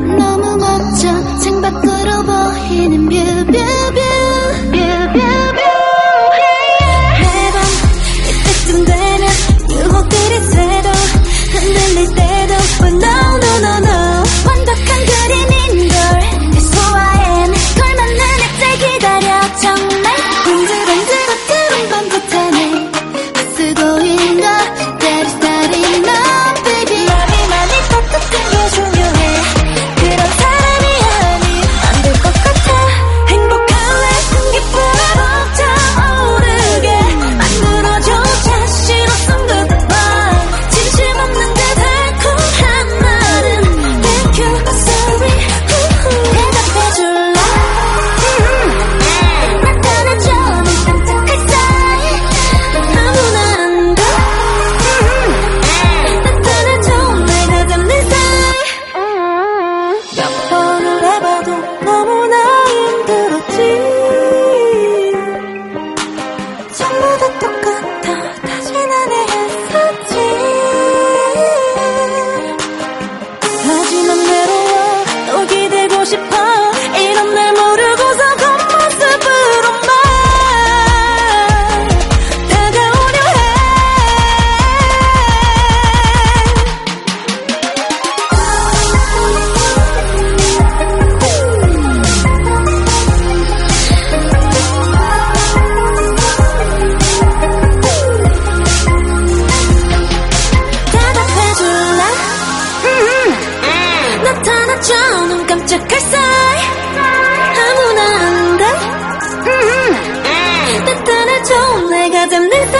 너무 멋져 창밖으로 보이는 뷰 뷰, 뷰. 멈춰 눈 깜짝할 사이 아무나 안돼 따뜻해져 내가 잡는